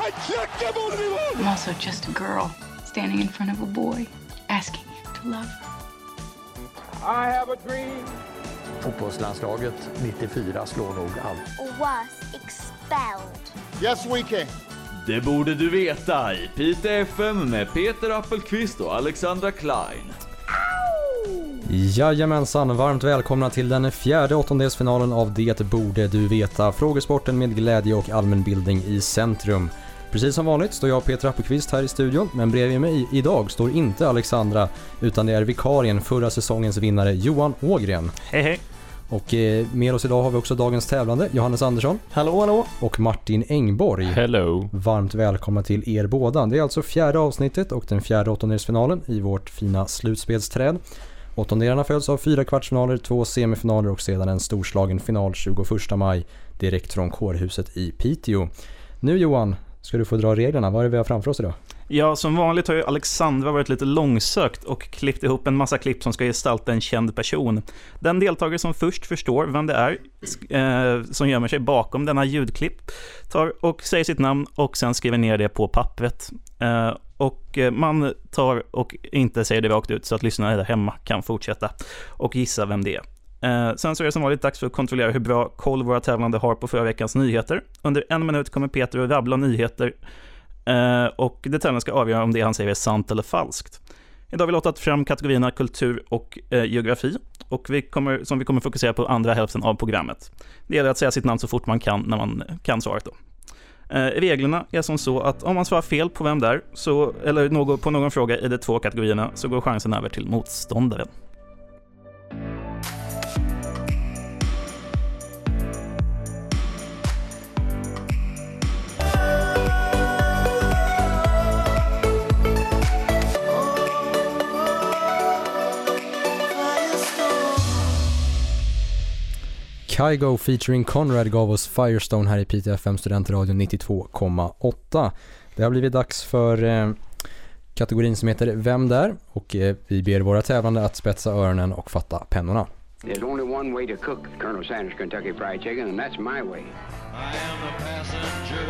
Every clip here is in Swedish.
Han knackar bollen i mål! I'm also just a girl standing in front of a boy asking him to love her. I have a dream. Fotbollslandslaget 94 slår nog allt. was expelled. Yes we can. Det borde du veta i Pite FM med Peter Appelqvist och Alexandra Klein. Jajamensan, varmt välkomna till den fjärde åttondelsfinalen av Det borde du veta. Frågesporten med glädje och allmänbildning i centrum. Precis som vanligt står jag Peter Appelqvist här i studion, men bredvid mig idag står inte Alexandra, utan det är vikarien förra säsongens vinnare Johan Ågren. Hej hej. Och eh, med oss idag har vi också dagens tävlande, Johannes Andersson Hallå hallå. och Martin Engborg. Hello. Varmt välkomna till er båda. Det är alltså fjärde avsnittet och den fjärde åttondelsfinalen i vårt fina slutspelsträd. Åttondelarna följs av fyra kvartsfinaler, två semifinaler och sedan en storslagen final 21 maj direkt från kårhuset i Piteå. Nu Johan, ska du få dra reglerna. Vad är det vi har framför oss idag? Ja, som vanligt har ju Alexandra varit lite långsökt och klippt ihop en massa klipp som ska gestalta en känd person. Den deltagare som först förstår vem det är eh, som gömmer sig bakom denna ljudklipp tar och säger sitt namn och sen skriver ner det på pappret. Eh, och eh, man tar och inte säger det rakt ut så att lyssnarna där hemma kan fortsätta och gissa vem det är. Eh, sen så är det som vanligt dags för att kontrollera hur bra koll våra tävlande har på förra veckans nyheter. Under en minut kommer Peter att rabbla nyheter eh, och tävlande ska avgöra om det han säger är sant eller falskt. Idag har vi lottat fram kategorierna kultur och eh, geografi och vi kommer, som vi kommer fokusera på andra hälften av programmet. Det gäller att säga sitt namn så fort man kan när man kan svaret då. Eh, reglerna är som så att om man svarar fel på vem det är, så, eller på någon fråga i de två kategorierna, så går chansen över till motståndaren. Kygo featuring Conrad gav oss Firestone här i Piteå FM Studentradio 92,8. Det har blivit dags för eh, kategorin som heter Vem där? Och eh, vi ber våra tävlande att spetsa öronen och fatta pennorna. There's only one way to cook Colonel Sanders Kentucky Fried Chicken, and that's my way. I am the passenger,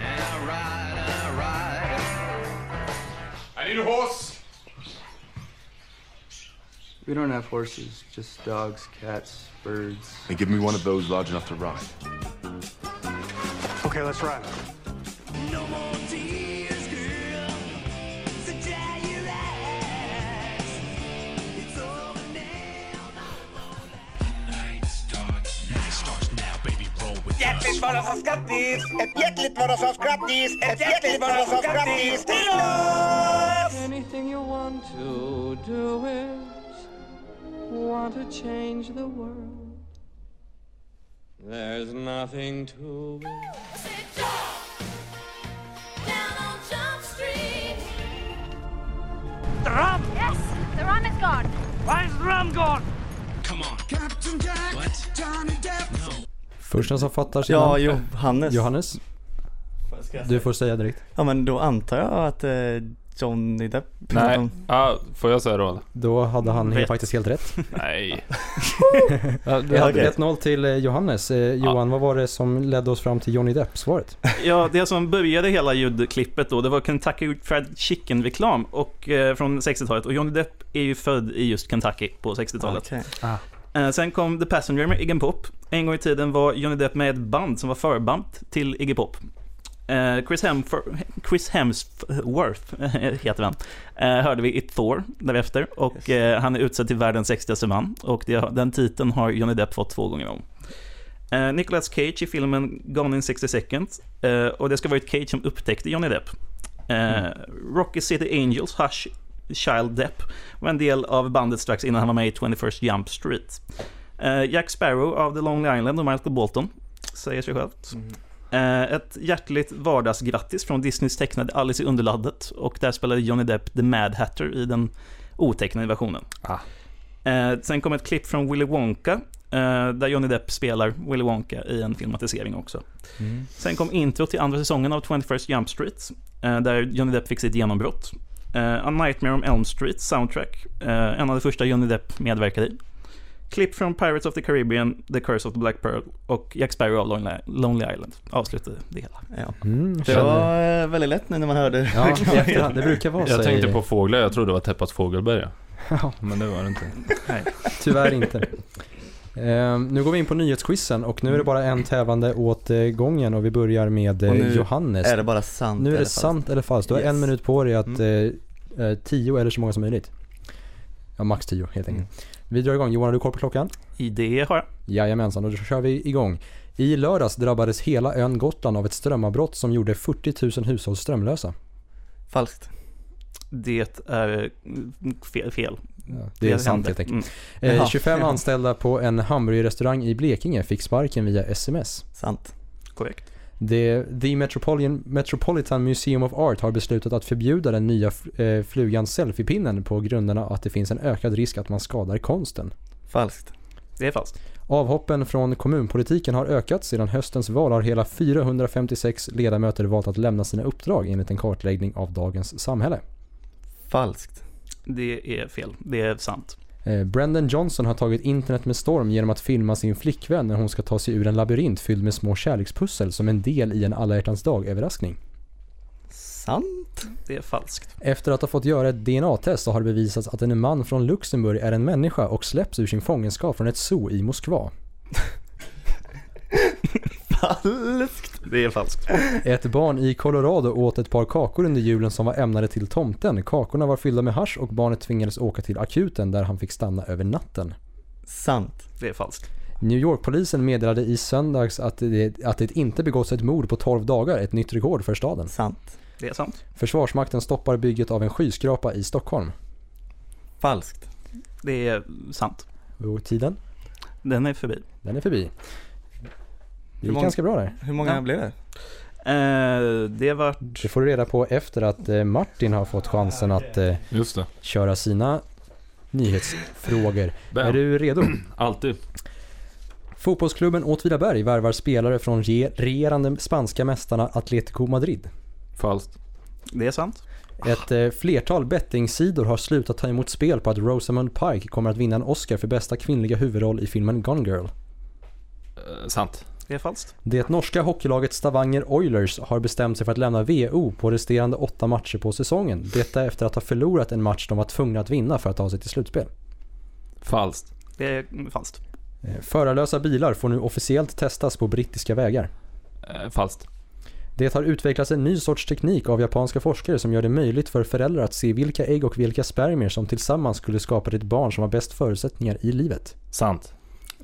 and I ride, I ride. I need a horse. We don't have horses, just dogs, cats, birds. And give me one of those large enough to ride. Okay, let's ride. No more tears, girl. So dry your eyes. It's over now. Night starts, night starts now, baby. Roll with Hjärtligt vad som skrattis! Ett hjärtligt vad som skrattis! Ett hjärtligt vad som skrattis till oss! Anything you want to do it. Want to change the world. There's nothing to it. The rum! Yes, the rum is gone. Why is the rum gone? Come on. Captain Jack, What? Johnny Depp. No. Första som fattar sin Ja, namn- Johannes. Johannes, du får säga direkt. Ja, men då antar jag att eh, Johnny Depp... Nej, ja, får jag säga då? Då hade han Rätt. faktiskt helt rätt. Nej. ja, det, Ja, okej. 1-0 till eh, Johannes. Eh, Johan, vad var det som ledde oss fram till Johnny Depp-svaret? Ja, det som började hela ljudklippet då, det var Kentucky Fried Chicken-reklam och, eh, från 60-talet. Och Johnny Depp är ju född i just Kentucky på 60-talet. Eh, sen kom The Passenger med Iggy Pop. En gång i tiden var Johnny Depp med i ett band som var förband till Iggy Pop. Eh, Chris, Hemf- Chris Hemsworth heter han. Eh, hörde vi i Thor därefter och eh, han är utsedd till världens sexigaste man. Och den titeln har Johnny Depp fått två gånger om. Nicolas Cage i filmen Gone in 60 seconds. Och det ska varit Cage som upptäckte Johnny Depp. Eh, Rocky City Angels, Hush Child Depp, var en del av bandet strax innan han var med i 21st Jump Street. Jack Sparrow av The Lonely Island och Michael Bolton, säger sig självt. Eh, ett hjärtligt vardagsgrattis från Disneys tecknade Alice i Underlandet och där spelade Johnny Depp The Mad Hatter i den otecknade versionen. Ah. Eh, sen kom ett klipp från Willy Wonka eh, där Johnny Depp spelar Willy Wonka i en filmatisering också. Sen kom intro till andra säsongen av 21st Jump Street eh, där Johnny Depp fick sitt genombrott. Eh, A Nightmare on Elm Street soundtrack, eh, en av de första Johnny Depp medverkade i. Klipp från Pirates of the Caribbean, The Curse of the Black Pearl och Jack Sparrow av Lonely, Lonely Island avslutade det hela. Ja. Mm, Det var eh, väldigt lätt nu när man hörde Ja, efterhand. Det brukar vara så. Jag tänkte på fåglar, jag trodde det var Teppas fågelberg. Ja. Men det var det inte. Nej. Tyvärr inte. Ehm, nu går vi in på nyhetsquizen och nu är det bara en tävlande åt eh, gången och vi börjar med eh, Och nu Johannes. är det bara sant Nu är eller det falskt. sant eller falskt. Du har Yes. en minut på dig att Mm. eh, tio eller så många som möjligt. Ja, max tio helt enkelt. Mm. Vi drar igång. Johan, har du koll på klockan? I det har jag. Jajamensan, och då kör vi igång. I lördags drabbades hela ön Gotland av ett strömavbrott som gjorde 40 000 hushåll strömlösa. Falskt. Det är mm, fel. fel. Det är Det sant hände. helt enkelt. Mm. Eh, Ja. 25 anställda på en hamburgerrestaurang i Blekinge fick sparken via sms. Sant. Korrekt. Det, The Metropolitan, Metropolitan Museum of Art har beslutat att förbjuda den nya eh, flugan selfiepinnen på grunderna att det finns en ökad risk att man skadar konsten. Falskt. Det är falskt. Avhoppen från kommunpolitiken har ökat. Sedan höstens val har hela 456 ledamöter valt att lämna sina uppdrag enligt en kartläggning av dagens samhälle. Falskt. Det är fel. Det är sant. Eh, Brendan Johnson har tagit internet med storm genom att filma sin flickvän när hon ska ta sig ur en labyrint fylld med små kärlekspussel som en del i en alla hjärtans dag-överraskning. Sant. Det är falskt. Efter att ha fått göra ett DNA-test så har det bevisats att en man från Luxemburg är en människa och släpps ur sin fångenskap från ett zoo i Moskva. Falskt. Det är falskt. Ett barn i Colorado åt ett par kakor under julen som var ämnade till tomten. Kakorna var fyllda med hasch och barnet tvingades åka till akuten där han fick stanna över natten. Sant. Det är falskt. New York-polisen meddelade i söndags att det, att det inte begåtts ett mord på 12 dagar, ett nytt rekord för staden. Sant. Det är sant. Försvarsmakten stoppar bygget av en skyskrapa i Stockholm. Falskt. Det är sant. Och tiden, Den är förbi. den är förbi. Det gick många- ganska bra där. Hur många Ja. blev det? Eh, det var... Det får du reda på efter att eh, Martin har fått chansen att eh, Just det. köra sina nyhetsfrågor. Bam. Är du redo? Alltid. Fotbollsklubben Åtvidaberg värvar spelare från re- regerande spanska mästarna Atletico Madrid. Falskt. Det är sant. Ett eh, flertal bettingsidor har slutat ta emot spel på att Rosamund Pike kommer att vinna en Oscar för bästa kvinnliga huvudroll i filmen Gone Girl. Eh, sant. Det är falskt. Det norska hockeylaget Stavanger Oilers har bestämt sig för att lämna VO på resterande åtta matcher på säsongen. Detta efter att ha förlorat en match de var tvungna att vinna för att ta sig till slutspel. Falskt. Det är falskt. Eh, Förarlösa bilar får nu officiellt testas på brittiska vägar. Eh, falskt. Det har utvecklats en ny sorts teknik av japanska forskare som gör det möjligt för föräldrar att se vilka ägg och vilka spermier som tillsammans skulle skapa ett barn som har bäst förutsättningar i livet. Sant.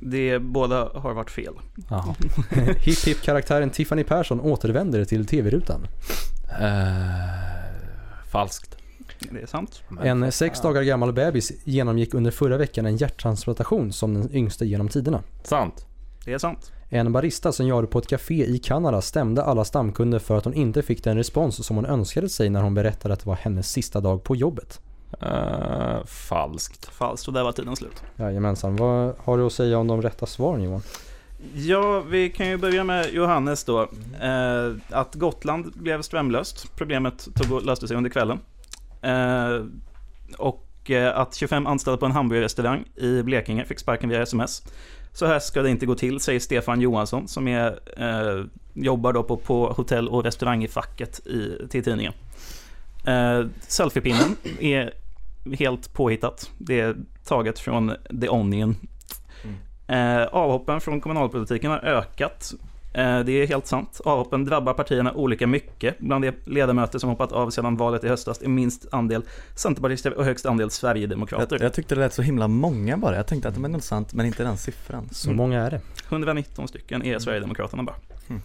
Det båda har varit fel. Jaha. Hipp hipp karaktären Tiffany Persson återvänder till tv-rutan. Eh, falskt. Det är sant. En sex dagar gammal bebis genomgick under förra veckan en hjärttransplantation som den yngsta genom tiderna. Sant. Det är sant. En barista som jobbade på ett café i Kanada stämde alla stamkunder för att hon inte fick den respons som hon önskade sig när hon berättade att det var hennes sista dag på jobbet. Eh, falskt. Falskt och där var tiden slut. Jajamensan, vad har du att säga om de rätta svaren Johan? Ja, vi kan ju börja med Johannes då. Eh, att Gotland blev strömlöst. Problemet tog och löste sig under kvällen. Eh, och att 25 anställda på en hamburgerrestaurang i Blekinge fick sparken via sms. Så här ska det inte gå till, säger Stefan Johansson som är, eh, jobbar då på, på hotell och restaurangfacket i, till tidningen. Eh, selfiepinnen är helt påhittat. Det är taget från The Onion. Eh, avhoppen från kommunalpolitiken har ökat. Eh, det är helt sant. Avhoppen drabbar partierna olika mycket. Bland de ledamöter som hoppat av sedan valet i höstas är minst andel centerpartister och högst andel sverigedemokrater. Jag, jag tyckte det lät så himla många bara. Jag tänkte att det var något sant, men inte den siffran. Så många är det. 119 stycken är Sverigedemokraterna bara. Mm.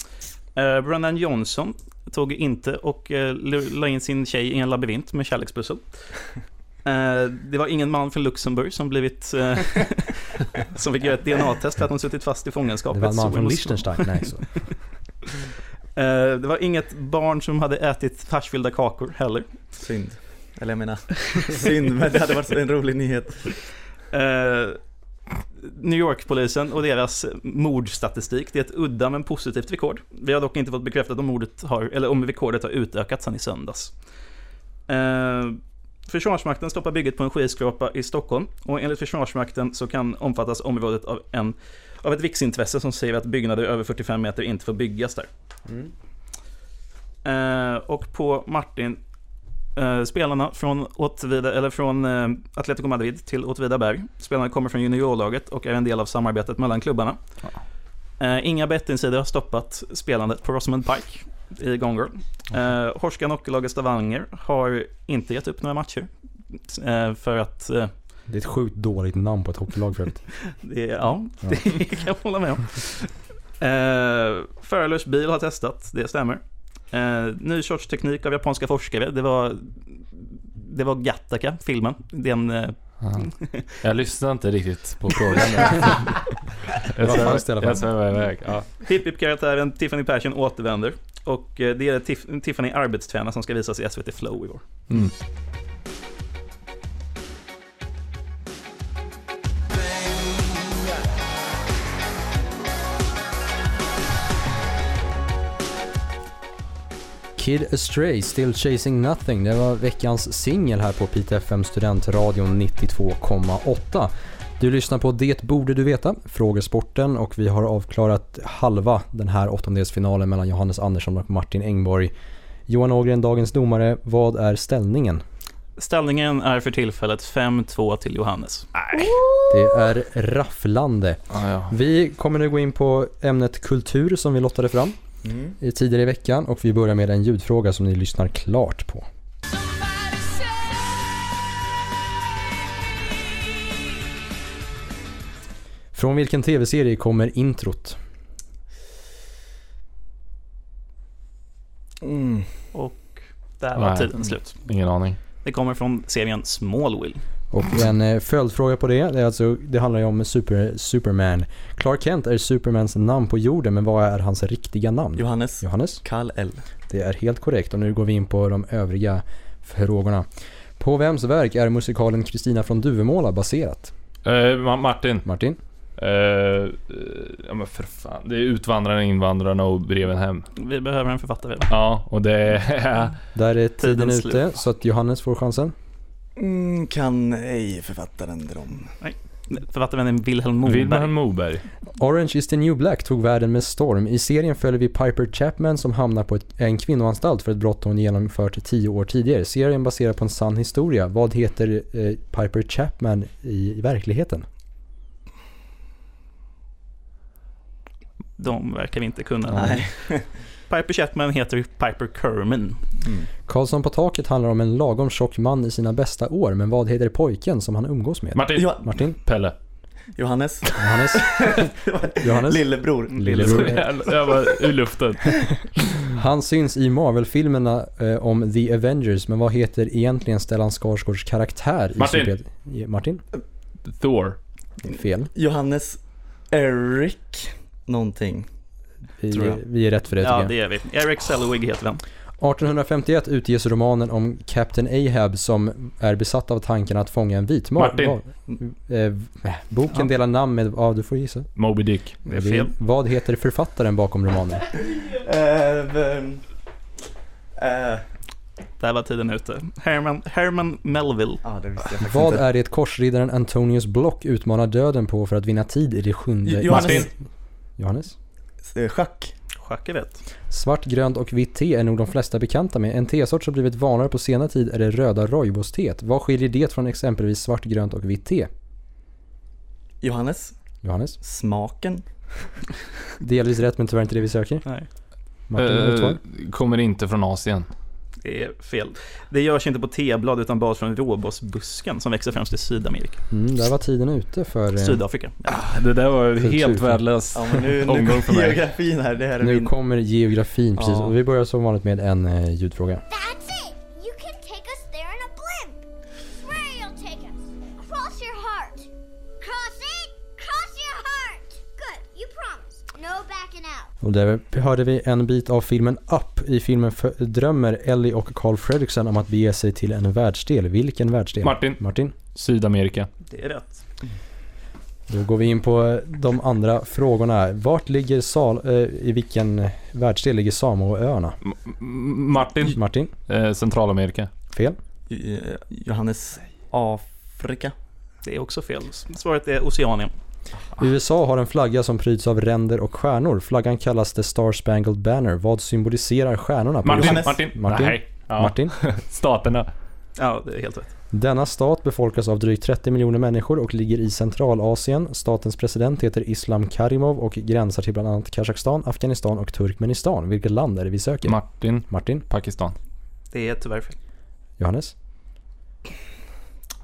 Eh, Brendan Johnson tog inte och eh, la in sin tjej i en labyrint med kärlekspussel. Eh, det var ingen man från Luxemburg som blivit eh, som fick göra ett DNA-test för att hon suttit fast i fångenskap. Det var en man från Liechtenstein, nej så. Eh, det var inget barn som hade ätit haschfyllda kakor heller. Synd. Eller jag menar, synd, men det hade varit en rolig nyhet. New York-polisen och deras mordstatistik, det är ett udda men positivt rekord. Vi har dock inte fått bekräftat om mordet har, eller om rekordet har utökats sedan i söndags. Försvarsmakten stoppar bygget på en skyskrapa i Stockholm och enligt Försvarsmakten så kan omfattas området av, en, av ett riksintresse som säger att byggnader över 45 meter inte får byggas där. Mm. Eh, och på Martin, eh, spelarna från, Åtvid, eller från eh, Atletico Madrid till Åtvidaberg. Spelarna kommer från juniorlaget och är en del av samarbetet mellan klubbarna. Eh, inga bettingsidor har stoppat spelandet på Rosamund Pike i Gone Girl. Eh, Horskan Hockeylaget Stavanger har inte gett upp några matcher. Eh, för att eh, Det är ett sjukt dåligt namn på ett hockeylag för övrigt. det, ja, det kan jag hålla med om. Eh, förarlös bil har testat, det stämmer. Eh, ny sorts teknik av japanska forskare. Det var, det var Gattaca, filmen. Den, eh, Jag lyssnade inte riktigt på frågan. jag svävade iväg. Ja. Hip Hip-karaktären Tiffany Passion återvänder. Och eh, det är Tiff- Tiffany arbetstränar som ska visas i SVT Flow i år. Mm. Kid Astray, Still Chasing Nothing. Det var veckans singel här på Pite FM Studentradion 92,8. Du lyssnar på Det borde du veta, Frågesporten och vi har avklarat halva den här åttondelsfinalen mellan Johannes Andersson och Martin Engborg. Johan Ågren, dagens domare, vad är ställningen? Ställningen är för tillfället 5-2 till Johannes. Det är rafflande. Ja. Vi kommer nu gå in på ämnet kultur som vi lottade fram Mm. i tidigare i veckan och vi börjar med en ljudfråga som ni lyssnar klart på. Från vilken tv-serie kommer introt? Mm. Och där var Nej. tiden slut. Ingen aning. Det kommer från serien Smallville. Och en eh, följdfråga på det, det, är alltså, det handlar ju om super, Superman. Clark Kent är Supermans namn på jorden, men vad är hans riktiga namn? Johannes. Johannes? Kall L. Det är helt korrekt och nu går vi in på de övriga frågorna. På vems verk är musikalen Kristina från Duvemåla baserat? Eh, Ma- Martin. Martin? Eh, ja men för fan. Det är Utvandrarna, Invandrarna och Breven hem. Vi behöver en författare. Ja, och det är... Där är tiden Tiden ute, slut. så att Johannes får chansen. Mm, kan ej författaren drom. Författaren är Wilhelm Moberg. Wilhelm Moberg. Orange is the new black tog världen med storm. I serien följer vi Piper Chapman som hamnar på ett, en kvinnoanstalt för ett brott hon genomfört tio år tidigare. Serien baserar på en sann historia. Vad heter eh, Piper Chapman i, i verkligheten? De verkar vi inte kunna. Nej. Piper Chapman heter Piper Kerman. Karlsson på taket handlar om en lagom tjock man i sina bästa år, men vad heter pojken som han umgås med? Martin. Ja. Martin? Pelle. Johannes. Johannes? Johannes? Lillebror. Lillebror. Jag var ur luften. Han syns i Marvel-filmerna eh, om The Avengers, men vad heter egentligen Stellan Skarsgårds karaktär i Martin. I- Martin? Thor. Fel. Johannes Eric någonting. Vi, Tror jag. vi är rätt för det Ja, tycker jag. det är vi. Eric Selwig heter den. 1851 utges romanen om Captain Ahab som är besatt av tanken att fånga en vit ma- Martin. va- eh, eh, boken Ja. delar namn med, ja du får gissa. Moby Dick. Det är fel. Vad heter författaren bakom romanen? Eh, eh, Där var tiden ute. Herman, Herman Melville. Ja, det visste jag faktiskt Vad inte. är det korsriddaren Antonius Block utmanar döden på för att vinna tid i det sjunde... Johannes. Johannes? Eh, Schack. Schack är rätt. Svart, grönt och vitt te är nog de flesta bekanta med. En tesort som blivit vanligare på senare tid är det röda rooibos-teet. Vad skiljer det från exempelvis svart, grönt och vitt te? Johannes. Johannes? Smaken. Delvis rätt men tyvärr inte det vi söker. Nej, Martin, svar? kommer inte från Asien. Det är fel. Det görs inte på teblad utan bara från råbosbusken som växer främst i Sydamerika. Mm, där var tiden ute för... eh, Sydafrika. Det där var Kultur. helt värdelös Ja, men nu, nu omgång för mig. geografin här. Det här är Nu min... kommer geografin precis Ja. och vi börjar som vanligt med en eh, ljudfråga. Och där hörde vi en bit av filmen Up. I filmen drömmer Ellie och Carl Fredriksson om att bege sig till en världsdel. Vilken världsdel? Martin. Martin? Sydamerika. Det är rätt. Då går vi in på de andra frågorna. Vart ligger Sal... Eh, I vilken världsdel ligger Samoöarna? Martin. Martin? Eh, Centralamerika. Fel. Eh, Johannes Afrika. Det är också fel. Svaret är Oceanien. USA har en flagga som pryds av ränder och stjärnor. Flaggan kallas The Star Spangled Banner. Vad symboliserar stjärnorna? på Martin? Martin. Martin. Nej. Ja. Martin. Staterna. Ja, det är helt rätt. Denna stat befolkas av drygt 30 miljoner människor och ligger i Centralasien. Statens president heter Islam Karimov och gränsar till bland annat Kazakstan, Afghanistan och Turkmenistan. Vilket land är det vi söker? Martin. Martin. Pakistan. Det är tyvärr fel. Johannes.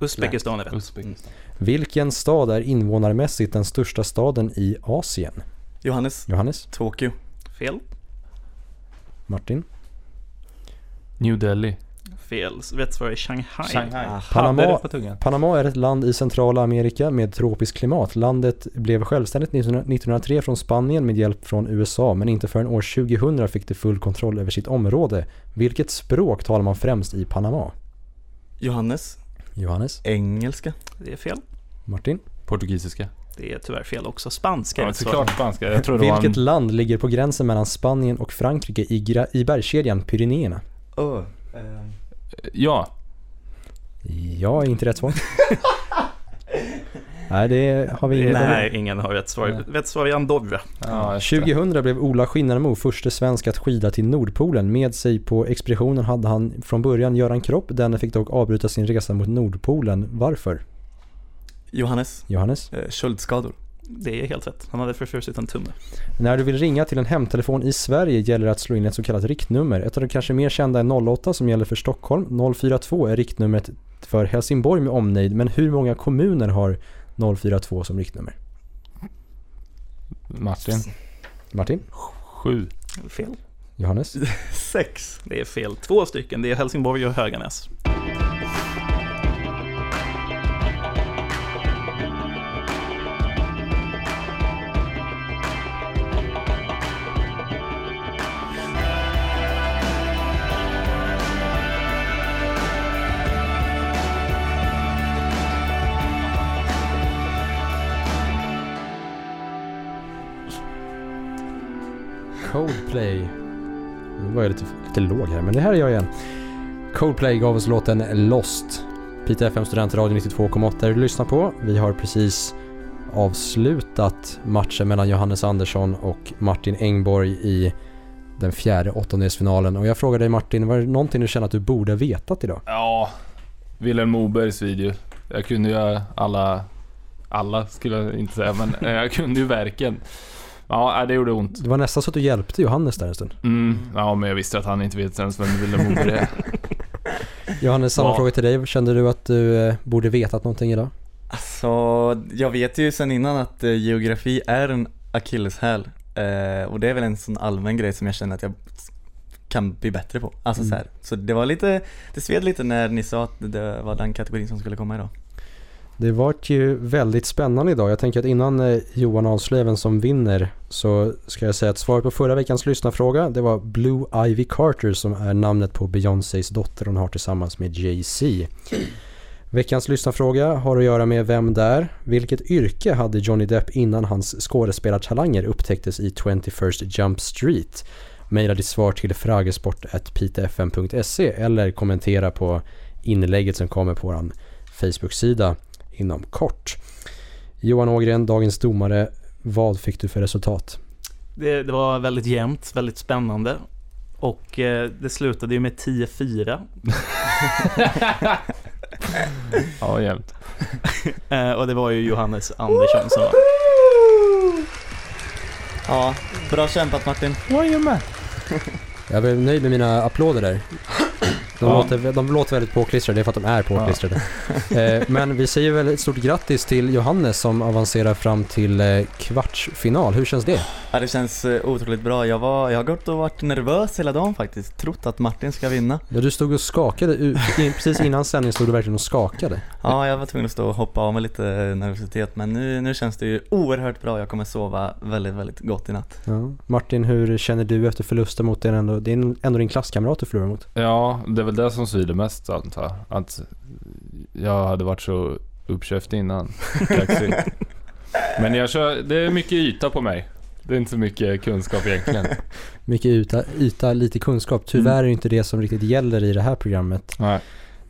Uzbekistan är rätt. Uzbekistan. Vilken stad är invånarmässigt den största staden i Asien? Johannes. Johannes. Tokyo. Fel. Martin. New Delhi. Fel. Rätt svar är Shanghai. Shanghai. Panama. Panama är ett land i centrala Amerika med tropiskt klimat. Landet blev självständigt 1900 1903 från Spanien med hjälp från USA men inte förrän år 2000 fick det full kontroll över sitt område. Vilket språk talar man främst i Panama? Johannes. Johannes. Engelska. Det är fel. Martin. Portugisiska. Det är tyvärr fel också. Spanska är Ja, svar. såklart spanska. Jag tror det var Vilket en... land ligger på gränsen mellan Spanien och Frankrike i, gra- i bergskedjan Pyrenéerna? Oh. Ja. Ja, är inte rätt svar. Nej, det har vi ingen Nej, ingen har rätt svar. Rätt svar är Andorra. ja just det. 2000 blev Ola Skinnarmo förste svensk att skida till Nordpolen. Med sig på expeditionen hade han från början Göran Kropp. Denne fick dock avbryta sin resa mot Nordpolen. Varför? Johannes. Johannes? Eh, köldskador. Det är helt rätt. Han hade förfrusit en tumme. När du vill ringa till en hemtelefon i Sverige gäller det att slå in ett så kallat riktnummer. Ett av de kanske mer kända är 08 som gäller för Stockholm. 042 är riktnumret för Helsingborg med omnejd. Men hur många kommuner har 042 som riktnummer? Martin. Martin? Sju. Fel. Johannes? Sex. Det är fel. Två stycken. Det är Helsingborg och Höganäs. Coldplay. Nu var jag lite, lite låg här, men det här är jag igen. Coldplay gav oss låten Lost. Piteå FM Studentradio 92,8 är du lyssnar på. Vi har precis avslutat matchen mellan Johannes Andersson och Martin Engborg i den fjärde åttondelsfinalen. Och jag frågar dig Martin, var det någonting du känner att du borde ha vetat idag? Ja. Wilhelm Mobergs video. Jag kunde ju alla... Alla skulle jag inte säga, men jag kunde ju verken. Ja, nej, det gjorde ont. Det var nästan så att du hjälpte Johannes där en stund. Mm, ja, men jag visste att han inte vet ens vem Wilhelm Moberg är. Johannes, samma Ja. fråga till dig. Kände du att du eh, borde vetat någonting idag? Alltså, jag vet ju sen innan att eh, geografi är en akilleshäl. Eh, och det är väl en sån allmän grej som jag känner att jag kan bli bättre på. Alltså Mm. så här. Så det var lite, det sved lite när ni sa att det var den kategorin som skulle komma idag. Det vart ju väldigt spännande idag. Jag tänker att innan eh, Johan avslöjar vem som vinner så ska jag säga att svaret på förra veckans lyssnarfråga det var Blue Ivy Carter som är namnet på Beyoncés dotter hon har tillsammans med Jay-Z. Veckans lyssnarfråga har att göra med Vem där? Vilket yrke hade Johnny Depp innan hans skådespelartalanger upptäcktes i 21st Jump Street? Maila ditt svar till fragesport.pitefm.se eller kommentera på inlägget som kommer på vår Facebook-sida inom kort. Johan Ågren, dagens domare. Vad fick du för resultat? Det, det var väldigt jämnt, väldigt spännande. Och eh, det slutade ju med 10-4. Ja, jämnt. eh, och det var ju Johannes Andersson som var... Ja, bra kämpat Martin. Jajamän. Jag är väl nöjd med mina applåder där. De, Ja. låter, de låter väldigt påklistrade, det är för att de är påklistrade. Eh, men vi säger väl ett stort grattis till Johannes som avancerar fram till eh, kvartsfinal. Hur känns det? Ja, det känns eh, otroligt bra. Jag, var, jag har gått och varit nervös hela dagen faktiskt. Trott att Martin ska vinna. Ja, du stod och skakade, precis innan sändning stod du verkligen och skakade. Ja, jag var tvungen att stå och hoppa av med lite nervositet. Men nu, nu känns det ju oerhört bra. Jag kommer sova väldigt, väldigt gott i natt. Ja. Martin, hur känner du efter förlusten mot din ändå, det är ändå din klasskamrat du förlorar mot? Ja, det är väl det som svider mest antar jag. Att jag hade varit så uppkäftig innan. Men jag kör, det är mycket yta på mig. Det är inte så mycket kunskap egentligen. Mycket yta, yta lite kunskap. Tyvärr är det inte det som riktigt gäller i det här programmet. Nej.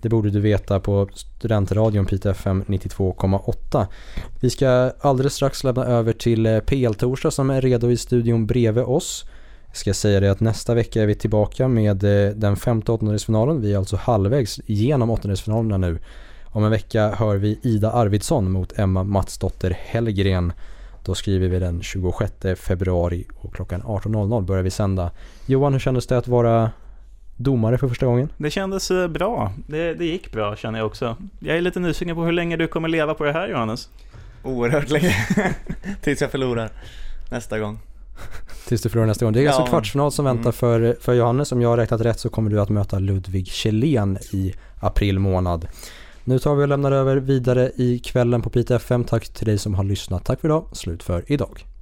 Det borde du veta på studentradion Piteå FM 92,8. Vi ska alldeles strax lämna över till eh, PL-torsdag som är redo i studion bredvid oss. Jag ska säga det att nästa vecka är vi tillbaka med eh, den femte åttondelsfinalen. Vi är alltså halvvägs genom åttondelsfinalerna nu. Om en vecka hör vi Ida Arvidsson mot Emma Matsdotter Hellgren. Då skriver vi den 26 februari och klockan 18.00 börjar vi sända. Johan, hur kändes det att vara domare för första gången? Det kändes eh, bra. Det, det gick bra känner jag också. Jag är lite nyfiken på hur länge du kommer leva på det här Johannes. Oerhört länge. Tills jag förlorar nästa gång. Tills du förlorar nästa gång. Det är Ja, alltså kvartsfinal som väntar Mm. för, för Johannes. Om jag har räknat rätt så kommer du att möta Ludvig Kjellén i april månad. Nu tar vi och lämnar över vidare i kvällen på Piteå FM. Tack till dig som har lyssnat. Tack för idag. Slut för idag.